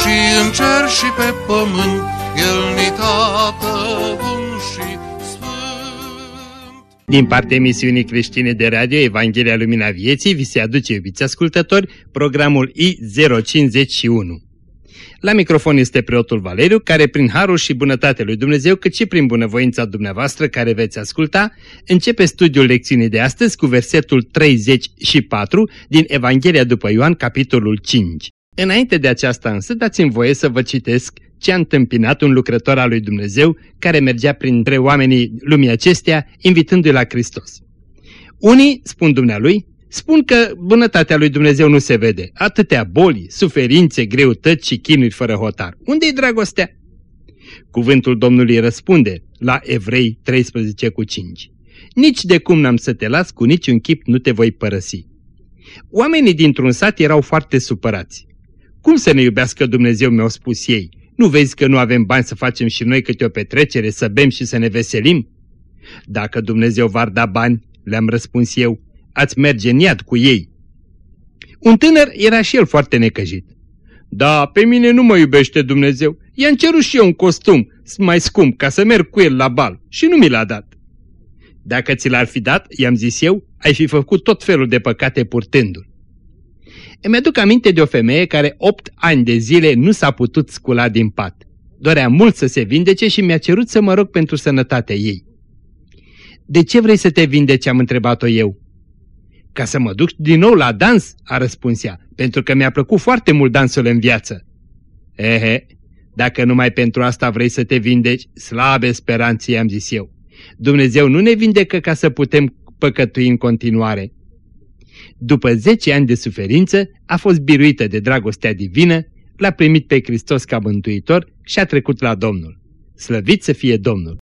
și în cer și pe pământ, El ni tată bun și sfânt. Din partea emisiunii creștine de radio Evanghelia Lumina Vieții vi se aduce, iubiți ascultători, programul I051. La microfon este preotul Valeriu, care prin harul și bunătatea lui Dumnezeu, cât și prin bunăvoința dumneavoastră care veți asculta, începe studiul lecțiunii de astăzi cu versetul 34 din Evanghelia după Ioan, capitolul 5. Înainte de aceasta însă, dați-mi voie să vă citesc ce a întâmpinat un lucrător al lui Dumnezeu care mergea printre oamenii lumii acestea, invitându-i la Hristos. Unii, spun dumnealui, spun că bunătatea lui Dumnezeu nu se vede. Atâtea boli, suferințe, greutăți și chinuri fără hotar. Unde-i dragostea? Cuvântul Domnului răspunde la Evrei 13 cu 5. Nici de cum n-am să te las, cu niciun chip nu te voi părăsi. Oamenii dintr-un sat erau foarte supărați. Cum să ne iubească Dumnezeu, mi-au spus ei. Nu vezi că nu avem bani să facem și noi câte o petrecere, să bem și să ne veselim? Dacă Dumnezeu v-ar da bani, le-am răspuns eu, ați merge în iad cu ei. Un tânăr era și el foarte necăjit. Da, pe mine nu mă iubește Dumnezeu. I-am cerut și eu un costum mai scump ca să merg cu el la bal și nu mi l-a dat. Dacă ți l-ar fi dat, i-am zis eu, ai fi făcut tot felul de păcate purtându-l. Îmi aduc aminte de o femeie care opt ani de zile nu s-a putut scula din pat. Dorea mult să se vindece și mi-a cerut să mă rog pentru sănătatea ei. De ce vrei să te vindeci?" am întrebat-o eu. Ca să mă duc din nou la dans?" a răspuns ea, pentru că mi-a plăcut foarte mult dansul în viață." Ehe, dacă numai pentru asta vrei să te vindeci, slabe speranții, am zis eu. Dumnezeu nu ne vindecă ca să putem păcătui în continuare. După 10 ani de suferință, a fost biruită de dragostea divină, l-a primit pe Hristos ca mântuitor și a trecut la Domnul. Slăvit să fie Domnul!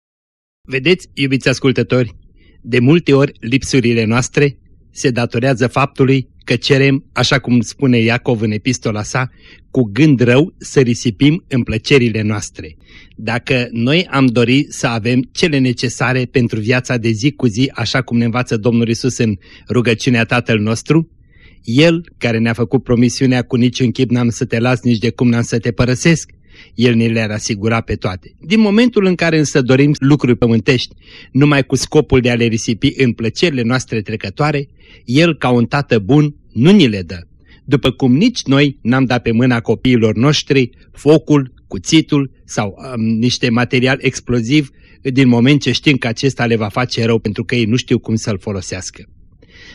Vedeți, iubiți ascultători, de multe ori lipsurile noastre se datorează faptului că cerem, așa cum spune Iacov în epistola sa, cu gând rău să risipim în plăcerile noastre. Dacă noi am dori să avem cele necesare pentru viața de zi cu zi, așa cum ne învață Domnul Isus în rugăciunea Tatăl nostru, El, care ne-a făcut promisiunea cu niciun chip n-am să te las, nici de cum n-am să te părăsesc, el ne le-ar asigura pe toate. Din momentul în care însă dorim lucruri pământești, numai cu scopul de a le risipi în plăcerile noastre trecătoare, El, ca un tată bun, nu ni le dă. După cum nici noi n-am dat pe mâna copiilor noștri focul, cuțitul sau um, niște material exploziv din moment ce știm că acesta le va face rău pentru că ei nu știu cum să-l folosească.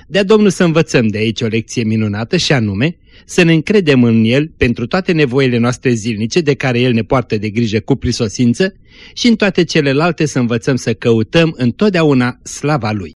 De-a Domnul să învățăm de aici o lecție minunată și anume să ne încredem în El pentru toate nevoile noastre zilnice de care El ne poartă de grijă cu prisosință și în toate celelalte să învățăm să căutăm întotdeauna slava Lui.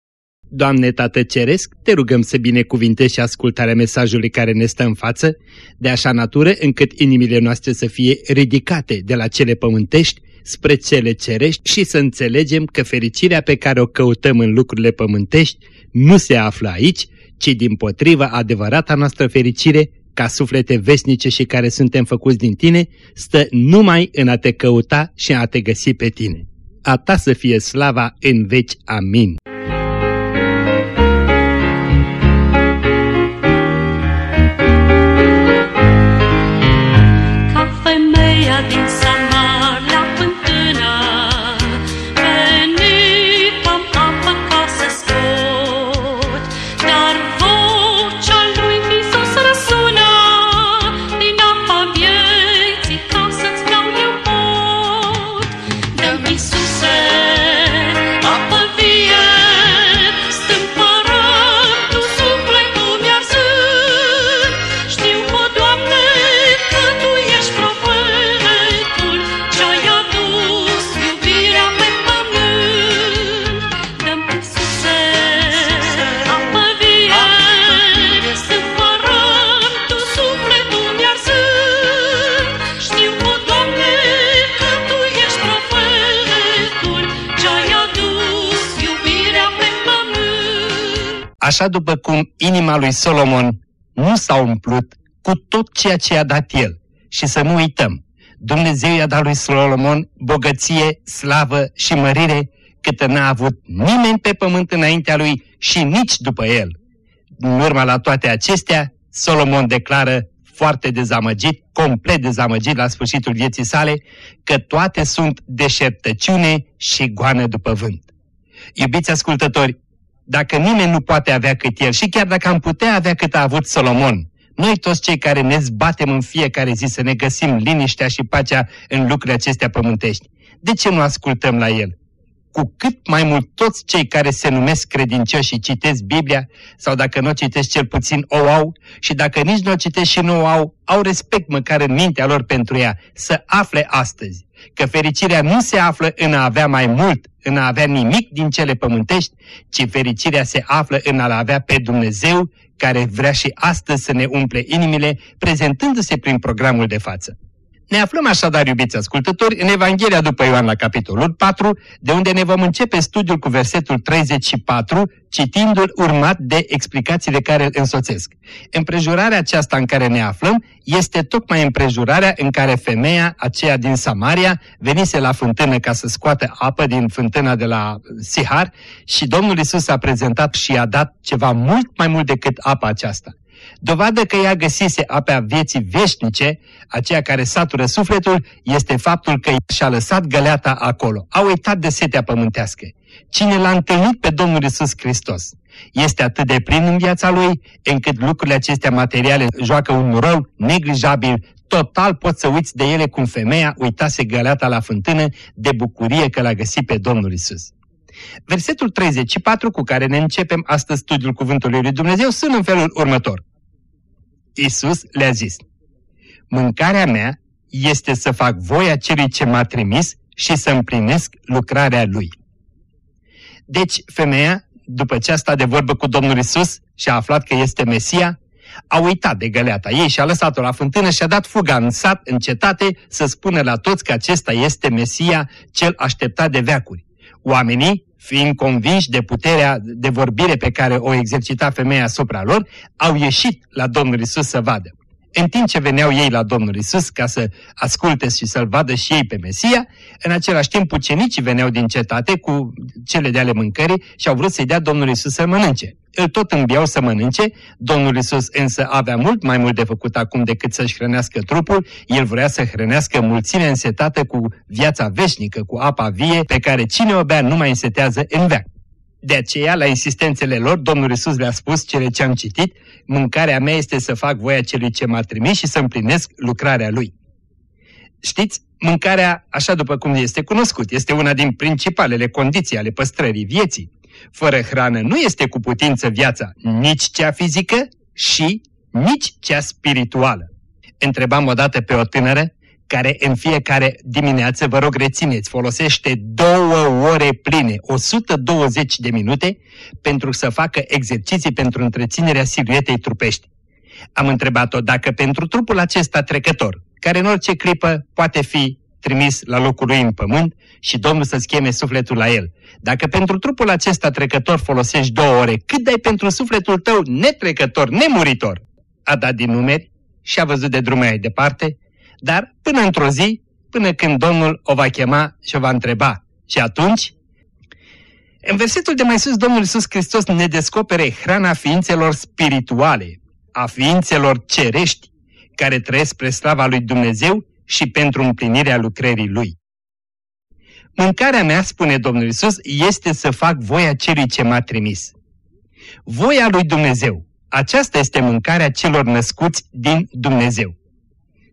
Doamne Tată Ceresc, te rugăm să binecuvintezi și ascultarea mesajului care ne stă în față, de așa natură încât inimile noastre să fie ridicate de la cele pământești spre cele cerești și să înțelegem că fericirea pe care o căutăm în lucrurile pământești nu se află aici, ci din potrivă adevărata noastră fericire, ca suflete vesnice și care suntem făcuți din tine, stă numai în a te căuta și a te găsi pe tine. A ta să fie slava în veci. Amin. Iisuse, apă vie, așa după cum inima lui Solomon nu s-a umplut cu tot ceea ce a dat el. Și să nu uităm, Dumnezeu i-a dat lui Solomon bogăție, slavă și mărire cât n-a avut nimeni pe pământ înaintea lui și nici după el. În urma la toate acestea, Solomon declară foarte dezamăgit, complet dezamăgit la sfârșitul vieții sale, că toate sunt deșertăciune și goană după vânt. Iubiți ascultători, dacă nimeni nu poate avea cât el și chiar dacă am putea avea cât a avut Solomon, noi toți cei care ne zbatem în fiecare zi să ne găsim liniștea și pacea în lucrurile acestea pământești, de ce nu ascultăm la el? Cu cât mai mult toți cei care se numesc credincioși și citesc Biblia, sau dacă nu o citesc cel puțin o au, și dacă nici nu o citesc și nu o au, au respect măcar în mintea lor pentru ea, să afle astăzi că fericirea nu se află în a avea mai mult, în a avea nimic din cele pământești, ci fericirea se află în a-L avea pe Dumnezeu, care vrea și astăzi să ne umple inimile, prezentându-se prin programul de față. Ne aflăm așadar, iubiți ascultători, în Evanghelia după Ioan la capitolul 4, de unde ne vom începe studiul cu versetul 34, citindu-l urmat de explicațiile care îl însoțesc. Împrejurarea aceasta în care ne aflăm este tocmai împrejurarea în care femeia aceea din Samaria venise la fântână ca să scoată apă din fântâna de la Sihar și Domnul Isus a prezentat și a dat ceva mult mai mult decât apa aceasta. Dovadă că ea găsise apea vieții veșnice, aceea care satură sufletul, este faptul că și-a lăsat găleata acolo. A uitat de setea pământească. Cine l-a întâlnit pe Domnul Isus Hristos este atât de plin în viața lui, încât lucrurile acestea materiale joacă un rol neglijabil, total poți să uiți de ele cum femeia uitase găleata la fântână de bucurie că l-a găsit pe Domnul Isus. Versetul 34 cu care ne începem astăzi studiul Cuvântului Lui Dumnezeu sunt în felul următor. Isus le-a zis, Mâncarea mea este să fac voia celui ce m-a trimis și să împlinesc lucrarea lui. Deci femeia, după ce a stat de vorbă cu Domnul Isus și a aflat că este Mesia, a uitat de găleata ei și a lăsat-o la fântână și a dat fuga în sat, în cetate, să spună la toți că acesta este Mesia cel așteptat de veacuri. Oamenii, fiind convinși de puterea de vorbire pe care o exercita femeia asupra lor, au ieșit la Domnul Isus să vadă. În timp ce veneau ei la Domnul Isus ca să asculte și să-L vadă și ei pe Mesia, în același timp ucenicii veneau din cetate cu cele de ale mâncării și au vrut să-i dea Domnul Isus să mănânce. Îl tot îmbiau să mănânce, Domnul Isus însă avea mult mai mult de făcut acum decât să-și hrănească trupul, el vrea să hrănească mulțimea însetată cu viața veșnică, cu apa vie, pe care cine o bea nu mai însetează în veac. De aceea, la insistențele lor, Domnul Isus le-a spus cele ce am citit, mâncarea mea este să fac voia celui ce m-a trimis și să împlinesc lucrarea lui. Știți, mâncarea, așa după cum este cunoscut, este una din principalele condiții ale păstrării vieții. Fără hrană nu este cu putință viața, nici cea fizică și nici cea spirituală. Întrebam odată pe o tânără care în fiecare dimineață, vă rog rețineți, folosește două ore pline, 120 de minute, pentru să facă exerciții pentru întreținerea siluetei trupești. Am întrebat-o dacă pentru trupul acesta trecător, care în orice clipă poate fi trimis la locul lui în pământ și Domnul să-ți cheme sufletul la el. Dacă pentru trupul acesta trecător folosești două ore, cât dai pentru sufletul tău netrecător, nemuritor? A dat din numeri și a văzut de drum mai departe dar până într-o zi, până când Domnul o va chema și o va întreba. Și atunci, în versetul de mai sus, Domnul Iisus Hristos ne descopere hrana ființelor spirituale, a ființelor cerești, care trăiesc spre slava lui Dumnezeu și pentru împlinirea lucrării Lui. Mâncarea mea, spune Domnul Iisus, este să fac voia celui ce m-a trimis. Voia lui Dumnezeu. Aceasta este mâncarea celor născuți din Dumnezeu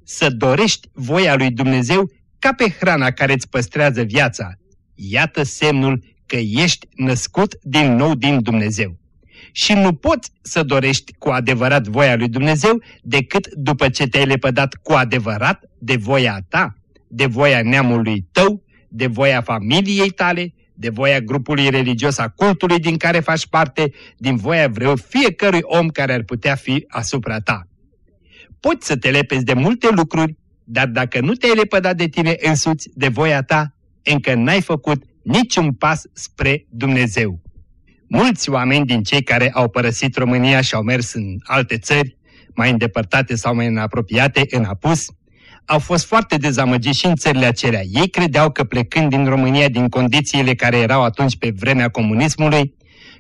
să dorești voia lui Dumnezeu ca pe hrana care îți păstrează viața. Iată semnul că ești născut din nou din Dumnezeu. Și nu poți să dorești cu adevărat voia lui Dumnezeu decât după ce te-ai lepădat cu adevărat de voia ta, de voia neamului tău, de voia familiei tale, de voia grupului religios a cultului din care faci parte, din voia vreo fiecărui om care ar putea fi asupra ta. Poți să te lepezi de multe lucruri, dar dacă nu te-ai lepădat de tine însuți, de voia ta, încă n-ai făcut niciun pas spre Dumnezeu. Mulți oameni din cei care au părăsit România și au mers în alte țări, mai îndepărtate sau mai apropiate, în apus, au fost foarte dezamăgiți și în țările acelea. Ei credeau că plecând din România din condițiile care erau atunci pe vremea comunismului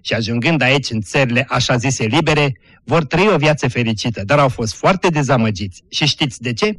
și ajungând aici în țările așa zise libere, vor trăi o viață fericită, dar au fost foarte dezamăgiți. Și știți de ce?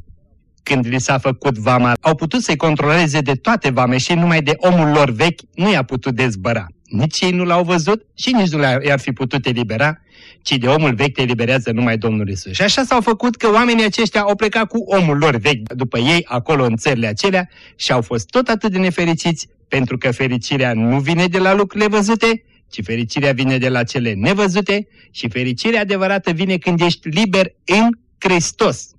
Când li s-a făcut vama, au putut să-i controleze de toate vame și numai de omul lor vechi nu i-a putut dezbăra. Nici ei nu l-au văzut și nici nu i-ar fi putut elibera, ci de omul vechi te eliberează numai Domnul Isus. Și așa s-au făcut că oamenii aceștia au plecat cu omul lor vechi după ei acolo în țările acelea și au fost tot atât de nefericiți pentru că fericirea nu vine de la lucrurile văzute, ci fericirea vine de la cele nevăzute și fericirea adevărată vine când ești liber în Hristos.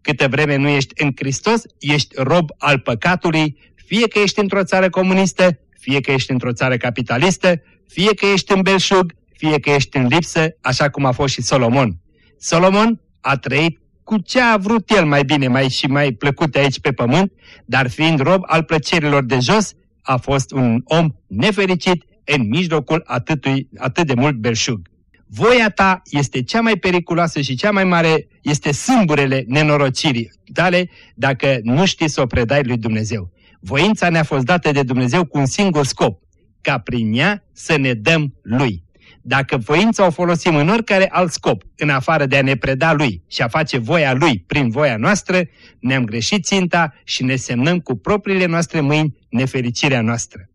Câtă vreme nu ești în Hristos, ești rob al păcatului, fie că ești într-o țară comunistă, fie că ești într-o țară capitalistă, fie că ești în belșug, fie că ești în lipsă, așa cum a fost și Solomon. Solomon a trăit cu ce a vrut el mai bine mai și mai plăcut aici pe pământ, dar fiind rob al plăcerilor de jos, a fost un om nefericit în mijlocul atâtui, atât de mult belșug. Voia ta este cea mai periculoasă și cea mai mare, este sâmburele nenorocirii tale dacă nu știi să o predai lui Dumnezeu. Voința ne-a fost dată de Dumnezeu cu un singur scop, ca prin ea să ne dăm Lui. Dacă voința o folosim în oricare alt scop, în afară de a ne preda Lui și a face voia Lui prin voia noastră, ne-am greșit ținta și ne semnăm cu propriile noastre mâini nefericirea noastră.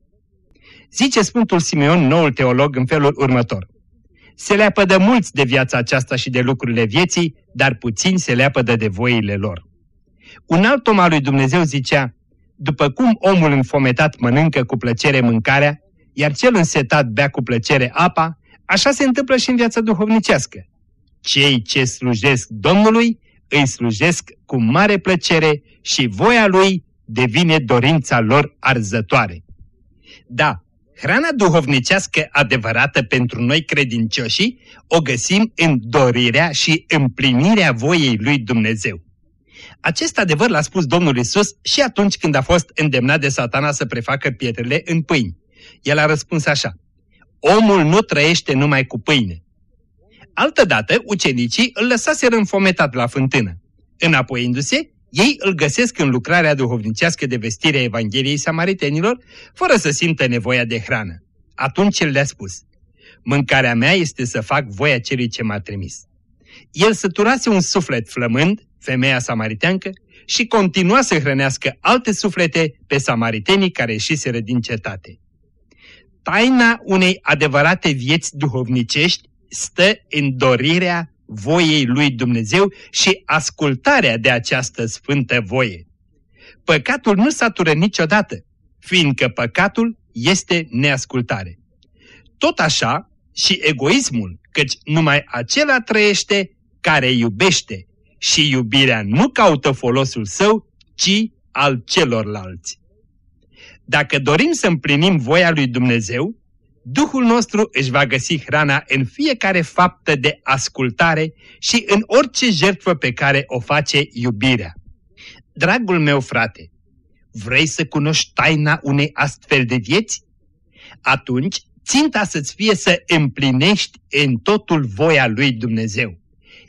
Zice Sfântul Simeon, noul teolog, în felul următor. Se leapădă mulți de viața aceasta și de lucrurile vieții, dar puțini se leapădă de voile lor. Un alt om al lui Dumnezeu zicea, după cum omul înfometat mănâncă cu plăcere mâncarea, iar cel însetat bea cu plăcere apa, așa se întâmplă și în viața duhovnicească. Cei ce slujesc Domnului îi slujesc cu mare plăcere și voia lui devine dorința lor arzătoare. Da, hrana duhovnicească adevărată pentru noi credincioșii o găsim în dorirea și împlinirea voiei lui Dumnezeu. Acest adevăr l-a spus Domnul Isus și atunci când a fost îndemnat de satana să prefacă pietrele în pâini. El a răspuns așa, omul nu trăiește numai cu pâine. Altădată, ucenicii îl lăsaseră înfometat la fântână. Înapoiindu-se, ei îl găsesc în lucrarea duhovnicească de vestire a Evangheliei Samaritenilor, fără să simtă nevoia de hrană. Atunci el le-a spus, mâncarea mea este să fac voia celui ce m-a trimis. El săturase un suflet flămând femeia samariteancă, și continua să hrănească alte suflete pe samaritenii care ieșiseră din cetate. Taina unei adevărate vieți duhovnicești stă în dorirea voiei lui Dumnezeu și ascultarea de această sfântă voie. Păcatul nu satură niciodată, fiindcă păcatul este neascultare. Tot așa și egoismul, căci numai acela trăiește care iubește și iubirea nu caută folosul său, ci al celorlalți. Dacă dorim să împlinim voia lui Dumnezeu, Duhul nostru își va găsi hrana în fiecare faptă de ascultare și în orice jertfă pe care o face iubirea. Dragul meu frate, vrei să cunoști taina unei astfel de vieți? Atunci, ținta să-ți fie să împlinești în totul voia lui Dumnezeu.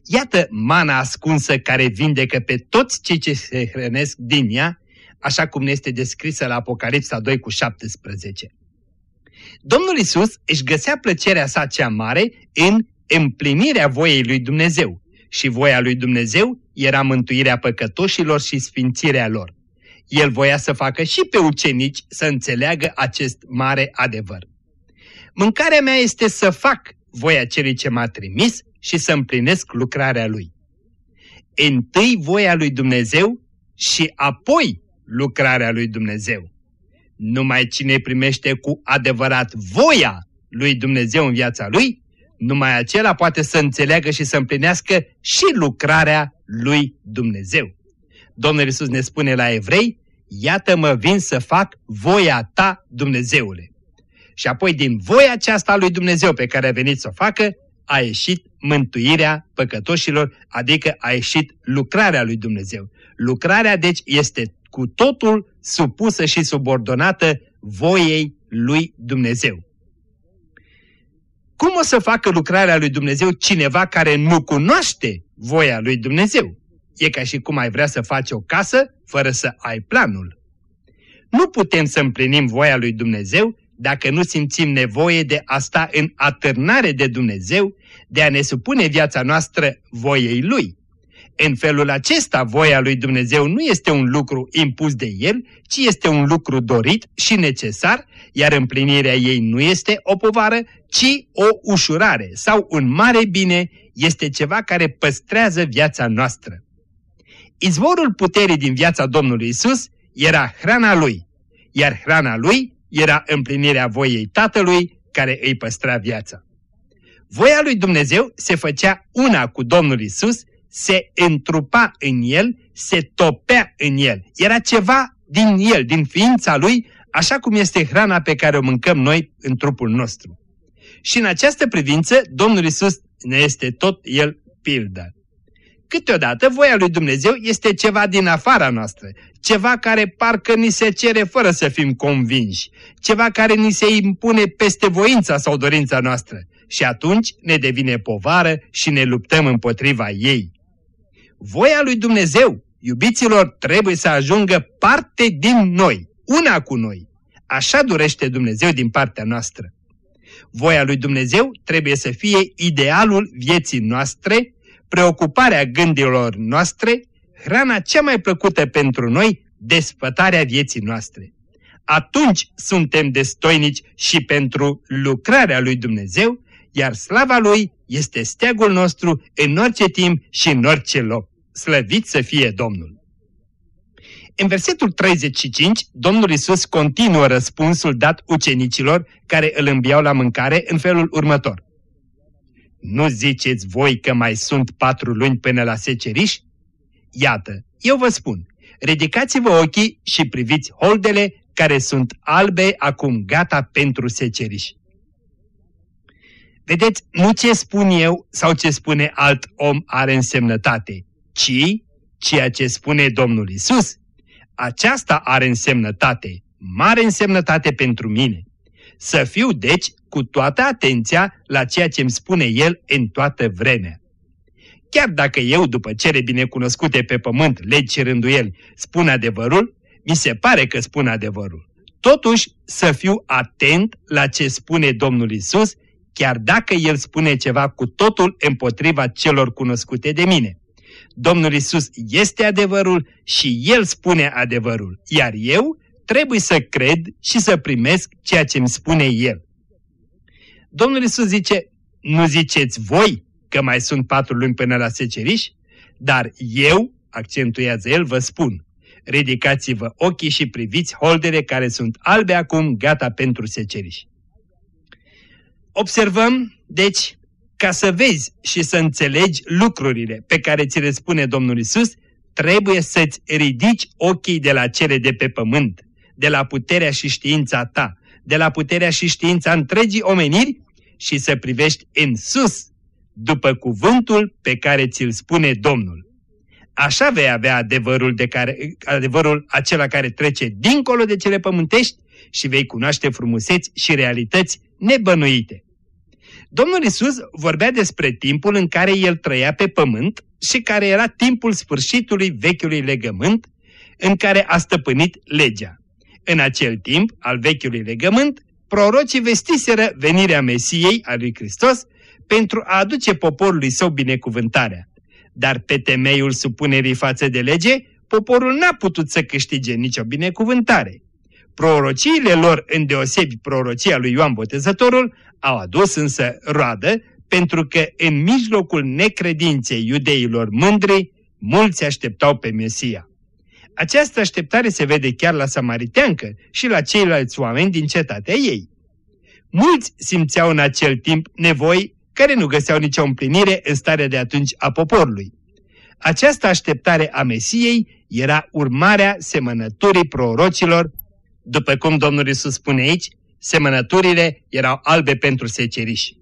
Iată mana ascunsă care vindecă pe toți cei ce se hrănesc din ea, așa cum ne este descrisă la Apocalipsa 2 cu 17. Domnul Isus își găsea plăcerea sa cea mare în împlinirea voiei lui Dumnezeu și voia lui Dumnezeu era mântuirea păcătoșilor și sfințirea lor. El voia să facă și pe ucenici să înțeleagă acest mare adevăr. Mâncarea mea este să fac voia celui ce m-a trimis și să împlinesc lucrarea Lui. Întâi voia lui Dumnezeu și apoi lucrarea lui Dumnezeu. Numai cine primește cu adevărat voia lui Dumnezeu în viața lui, numai acela poate să înțeleagă și să împlinească și lucrarea lui Dumnezeu. Domnul Iisus ne spune la evrei, iată mă vin să fac voia ta, Dumnezeule. Și apoi din voia aceasta lui Dumnezeu pe care a venit să o facă, a ieșit mântuirea păcătoșilor, adică a ieșit lucrarea lui Dumnezeu. Lucrarea, deci, este cu totul supusă și subordonată voiei lui Dumnezeu. Cum o să facă lucrarea lui Dumnezeu cineva care nu cunoaște voia lui Dumnezeu? E ca și cum ai vrea să faci o casă fără să ai planul. Nu putem să împlinim voia lui Dumnezeu dacă nu simțim nevoie de a sta în atârnare de Dumnezeu, de a ne supune viața noastră voiei Lui. În felul acesta, voia lui Dumnezeu nu este un lucru impus de El, ci este un lucru dorit și necesar, iar împlinirea ei nu este o povară, ci o ușurare sau un mare bine, este ceva care păstrează viața noastră. Izvorul puterii din viața Domnului Isus era hrana Lui, iar hrana Lui era împlinirea voiei Tatălui care îi păstra viața. Voia lui Dumnezeu se făcea una cu Domnul Isus, se întrupa în El, se topea în El. Era ceva din El, din ființa Lui, așa cum este hrana pe care o mâncăm noi în trupul nostru. Și în această privință, Domnul Isus ne este tot El pildă. Câteodată voia lui Dumnezeu este ceva din afara noastră, ceva care parcă ni se cere fără să fim convinși, ceva care ni se impune peste voința sau dorința noastră și atunci ne devine povară și ne luptăm împotriva ei. Voia lui Dumnezeu, iubiților, trebuie să ajungă parte din noi, una cu noi. Așa dorește Dumnezeu din partea noastră. Voia lui Dumnezeu trebuie să fie idealul vieții noastre, preocuparea gândilor noastre, hrana cea mai plăcută pentru noi, despătarea vieții noastre. Atunci suntem destoinici și pentru lucrarea lui Dumnezeu, iar slava lui este steagul nostru în orice timp și în orice loc. Slăvit să fie Domnul! În versetul 35, Domnul Isus continuă răspunsul dat ucenicilor care îl îmbiau la mâncare în felul următor. Nu ziceți voi că mai sunt patru luni până la seceriș? Iată, eu vă spun, ridicați-vă ochii și priviți holdele care sunt albe acum gata pentru seceriș. Vedeți, nu ce spun eu sau ce spune alt om are însemnătate, ci ceea ce spune Domnul Isus. Aceasta are însemnătate, mare însemnătate pentru mine. Să fiu, deci, cu toată atenția la ceea ce îmi spune El în toată vremea. Chiar dacă eu, după cele binecunoscute pe pământ, legi și rânduieli, spun adevărul, mi se pare că spun adevărul. Totuși, să fiu atent la ce spune Domnul Isus, chiar dacă El spune ceva cu totul împotriva celor cunoscute de mine. Domnul Isus este adevărul și El spune adevărul, iar eu trebuie să cred și să primesc ceea ce îmi spune El. Domnul Isus zice, nu ziceți voi că mai sunt patru luni până la seceriș, dar eu, accentuează El, vă spun, ridicați-vă ochii și priviți holdere care sunt albe acum, gata pentru seceriș. Observăm, deci, ca să vezi și să înțelegi lucrurile pe care ți le spune Domnul Isus, trebuie să-ți ridici ochii de la cele de pe pământ, de la puterea și știința ta, de la puterea și știința întregii omeniri și să privești în sus, după cuvântul pe care ți-l spune Domnul. Așa vei avea adevărul, de care, adevărul acela care trece dincolo de cele pământești și vei cunoaște frumuseți și realități nebănuite. Domnul Isus vorbea despre timpul în care el trăia pe pământ și care era timpul sfârșitului vechiului legământ în care a stăpânit legea. În acel timp al vechiului legământ, prorocii vestiseră venirea Mesiei a lui Hristos pentru a aduce poporului său binecuvântarea. Dar pe temeiul supunerii față de lege, poporul n-a putut să câștige nicio binecuvântare. Prorociile lor, îndeosebi prorocia lui Ioan Botezătorul, au adus însă roadă, pentru că în mijlocul necredinței iudeilor mândri, mulți așteptau pe Mesia. Această așteptare se vede chiar la Samariteancă și la ceilalți oameni din cetatea ei. Mulți simțeau în acel timp nevoi care nu găseau nicio împlinire în starea de atunci a poporului. Această așteptare a Mesiei era urmarea semănăturii prorocilor, după cum Domnul Iisus spune aici, semănăturile erau albe pentru seceriși.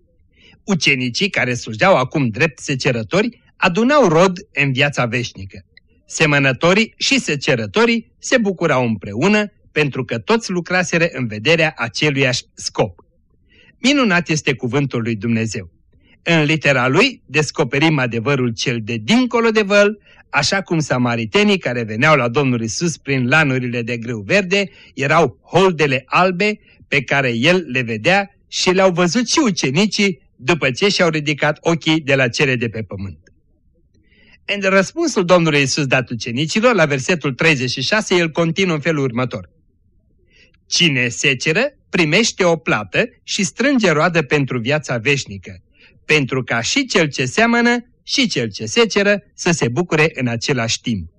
Ucenicii, care slujeau acum drept secerători, adunau rod în viața veșnică. Semănătorii și secerătorii se bucurau împreună pentru că toți lucraseră în vederea aceluiași scop. Minunat este cuvântul lui Dumnezeu. În litera lui descoperim adevărul cel de dincolo de văl, așa cum samaritenii care veneau la Domnul Isus prin lanurile de grâu verde erau holdele albe pe care el le vedea și le-au văzut și ucenicii după ce și-au ridicat ochii de la cele de pe pământ. În răspunsul Domnului Isus dat ucenicilor, la versetul 36, el continuă în felul următor. Cine seceră, primește o plată și strânge roadă pentru viața veșnică, pentru ca și cel ce seamănă și cel ce seceră să se bucure în același timp.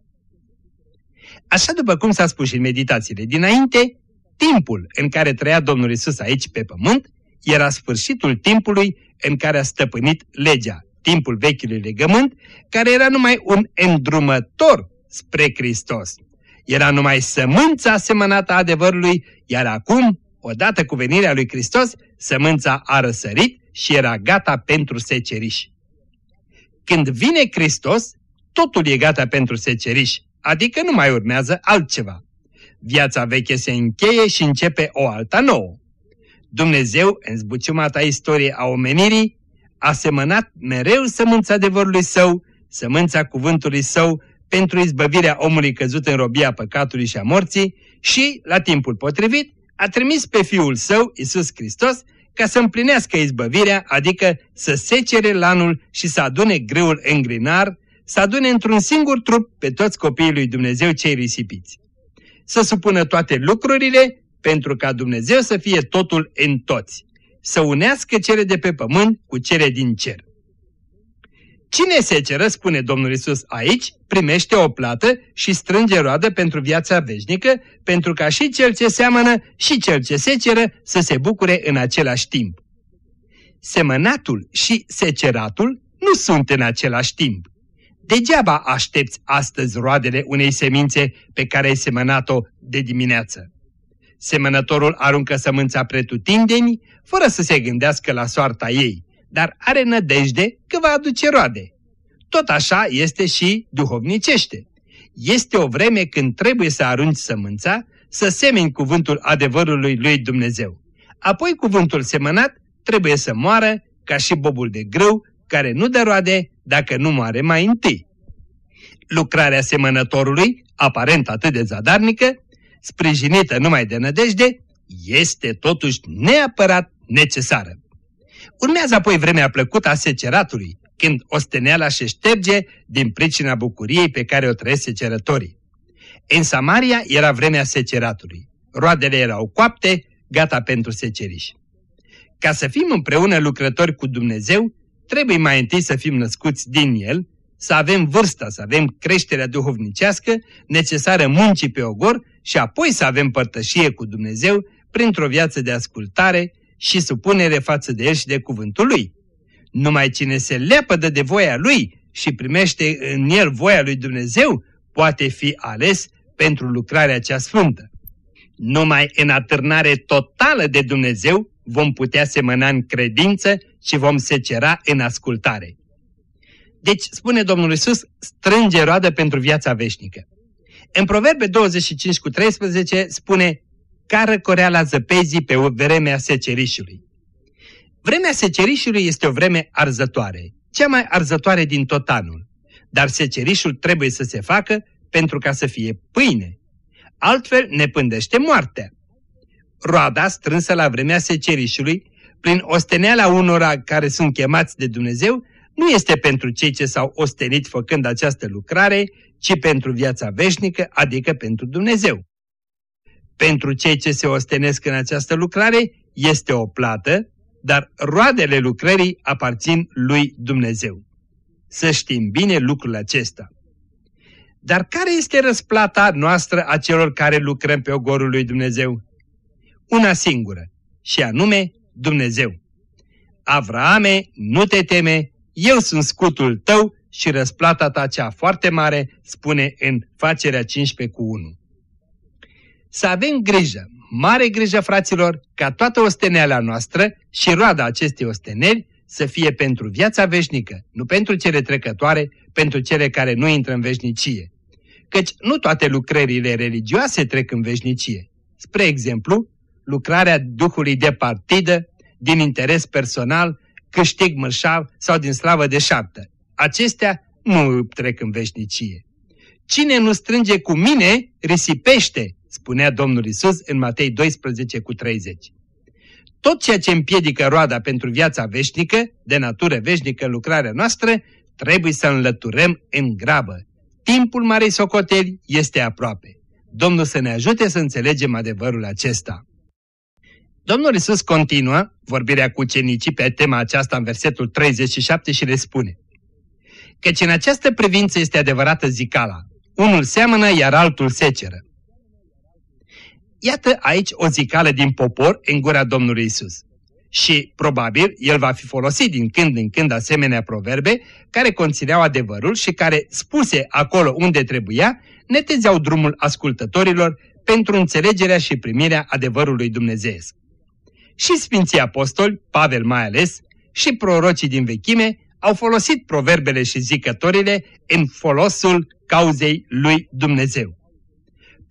Așa după cum s-a spus și în meditațiile dinainte, timpul în care trăia Domnul Isus aici pe pământ era sfârșitul timpului în care a stăpânit legea, timpul vechiului legământ, care era numai un îndrumător spre Hristos. Era numai sămânța semănată adevărului, iar acum, odată cu venirea lui Hristos, sămânța a răsărit și era gata pentru seceriș. Când vine Hristos, totul e gata pentru seceriș, adică nu mai urmează altceva. Viața veche se încheie și începe o alta nouă. Dumnezeu, în zbuciumata istorie a omenirii, a semănat mereu sămânța adevărului său, sămânța cuvântului său, pentru izbăvirea omului căzut în robia păcatului și a morții și, la timpul potrivit, a trimis pe Fiul Său, Isus Hristos, ca să împlinească izbăvirea, adică să secere lanul și să adune greul în grinar, să adune într-un singur trup pe toți copiii lui Dumnezeu cei risipiți. Să supună toate lucrurile pentru ca Dumnezeu să fie totul în toți, să unească cele de pe pământ cu cele din cer. Cine seceră, spune Domnul Isus aici, primește o plată și strânge roadă pentru viața veșnică, pentru ca și cel ce seamănă și cel ce seceră să se bucure în același timp. Semănatul și seceratul nu sunt în același timp. Degeaba aștepți astăzi roadele unei semințe pe care ai semănat-o de dimineață. Semănătorul aruncă sămânța pretutindeni, fără să se gândească la soarta ei, dar are nădejde că va aduce roade. Tot așa este și duhovnicește. Este o vreme când trebuie să arunci sămânța, să semeni cuvântul adevărului lui Dumnezeu. Apoi cuvântul semănat trebuie să moară ca și bobul de grâu, care nu dă roade dacă nu moare mai întâi. Lucrarea semănătorului, aparent atât de zadarnică, sprijinită numai de nădejde, este totuși neapărat necesară. Urmează apoi vremea plăcută a seceratului, când osteneala se șterge din pricina bucuriei pe care o trăiesc secerătorii. În Samaria era vremea seceratului. Roadele erau coapte, gata pentru seceriș. Ca să fim împreună lucrători cu Dumnezeu, trebuie mai întâi să fim născuți din El, să avem vârsta, să avem creșterea duhovnicească necesară muncii pe ogor și apoi să avem părtășie cu Dumnezeu printr-o viață de ascultare și supunere față de El și de cuvântul Lui. Numai cine se leapădă de voia Lui și primește în El voia Lui Dumnezeu, poate fi ales pentru lucrarea cea sfântă. Numai în atârnare totală de Dumnezeu vom putea semăna în credință și vom secera în ascultare. Deci, spune Domnul Isus, strânge roadă pentru viața veșnică. În Proverbe 25 cu 13 spune, ca răcoreala zăpezii pe vremea secerișului. Vremea secerișului este o vreme arzătoare, cea mai arzătoare din tot anul, dar secerișul trebuie să se facă pentru ca să fie pâine. Altfel ne pândește moartea. Roada strânsă la vremea secerișului, prin osteneala unora care sunt chemați de Dumnezeu, nu este pentru cei ce s-au ostenit făcând această lucrare, ci pentru viața veșnică, adică pentru Dumnezeu. Pentru cei ce se ostenesc în această lucrare este o plată, dar roadele lucrării aparțin lui Dumnezeu. Să știm bine lucrul acesta. Dar care este răsplata noastră a celor care lucrăm pe ogorul lui Dumnezeu? Una singură, și anume Dumnezeu. Avraame, nu te teme, eu sunt scutul tău și răsplata ta cea foarte mare, spune în facerea 15 cu 1. Să avem grijă, mare grijă, fraților, ca toată osteneala noastră și roada acestei osteneli să fie pentru viața veșnică, nu pentru cele trecătoare, pentru cele care nu intră în veșnicie. Căci nu toate lucrările religioase trec în veșnicie. Spre exemplu, lucrarea Duhului de partidă, din interes personal, câștig mărșav sau din slavă de șaptă. Acestea nu trec în veșnicie. Cine nu strânge cu mine, risipește, spunea Domnul Isus în Matei 12 cu 30. Tot ceea ce împiedică roada pentru viața veșnică, de natură veșnică lucrarea noastră, trebuie să înlăturăm în grabă. Timpul Marei Socoteli este aproape. Domnul să ne ajute să înțelegem adevărul acesta. Domnul Isus continuă vorbirea cu ucenicii pe tema aceasta în versetul 37 și le spune Căci în această privință este adevărată zicala, unul seamănă iar altul seceră. Iată aici o zicală din popor în gura Domnului Isus. Și, probabil, el va fi folosit din când în când asemenea proverbe care conțineau adevărul și care, spuse acolo unde trebuia, netezeau drumul ascultătorilor pentru înțelegerea și primirea adevărului dumnezeiesc. Și Sfinții Apostoli, Pavel mai ales, și prorocii din vechime au folosit proverbele și zicătorile în folosul cauzei lui Dumnezeu.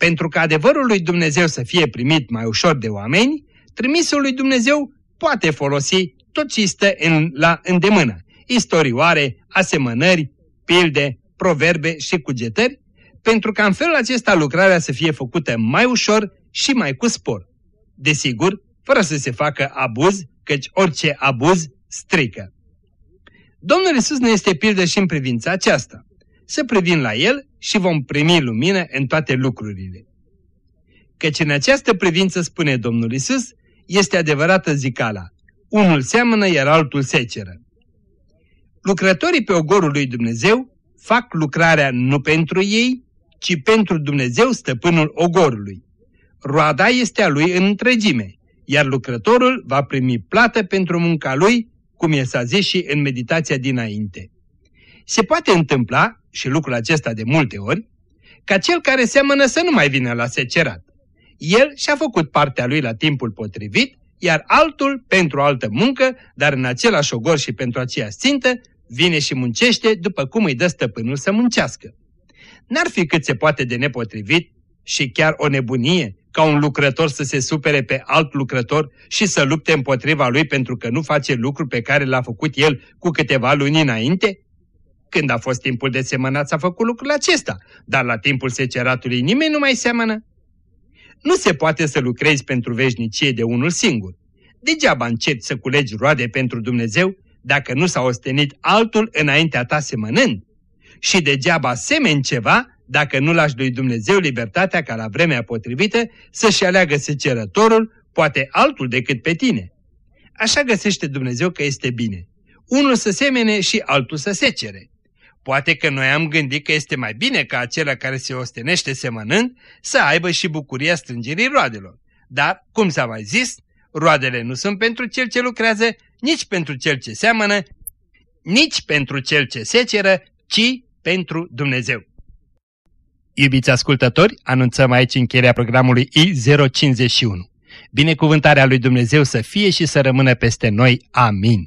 Pentru că adevărul lui Dumnezeu să fie primit mai ușor de oameni, trimisul lui Dumnezeu poate folosi tot ce stă în, la îndemână, istorioare, asemănări, pilde, proverbe și cugetări, pentru ca în felul acesta lucrarea să fie făcută mai ușor și mai cu spor. Desigur, fără să se facă abuz, căci orice abuz strică. Domnul Isus ne este pildă și în privința aceasta. Să privim la El și vom primi lumină în toate lucrurile. Căci în această privință, spune Domnul Isus, este adevărată zicala. Unul seamănă, iar altul seceră. Lucrătorii pe ogorul lui Dumnezeu fac lucrarea nu pentru ei, ci pentru Dumnezeu stăpânul ogorului. Roada este a lui în întregime, iar lucrătorul va primi plată pentru munca lui, cum e s-a zis și în meditația dinainte. Se poate întâmpla, și lucrul acesta de multe ori, ca cel care seamănă să nu mai vină la secerat. El și-a făcut partea lui la timpul potrivit, iar altul, pentru altă muncă, dar în același ogor și pentru aceeași țintă, vine și muncește după cum îi dă stăpânul să muncească. N-ar fi cât se poate de nepotrivit și chiar o nebunie ca un lucrător să se supere pe alt lucrător și să lupte împotriva lui pentru că nu face lucru pe care l-a făcut el cu câteva luni înainte? Când a fost timpul de semănat s-a făcut lucrul acesta, dar la timpul seceratului nimeni nu mai seamănă. Nu se poate să lucrezi pentru veșnicie de unul singur. Degeaba începi să culegi roade pentru Dumnezeu dacă nu s-a ostenit altul înaintea ta semănând. Și degeaba semeni ceva dacă nu lași lui Dumnezeu libertatea ca la vremea potrivită să-și aleagă secerătorul, poate altul decât pe tine. Așa găsește Dumnezeu că este bine. Unul să semene și altul să secere. Poate că noi am gândit că este mai bine ca acela care se ostenește semănând să aibă și bucuria strângerii roadelor. Dar, cum s-a mai zis, roadele nu sunt pentru cel ce lucrează, nici pentru cel ce seamănă, nici pentru cel ce seceră, ci pentru Dumnezeu. Iubiți ascultători, anunțăm aici încheierea programului I051. Binecuvântarea lui Dumnezeu să fie și să rămână peste noi. Amin.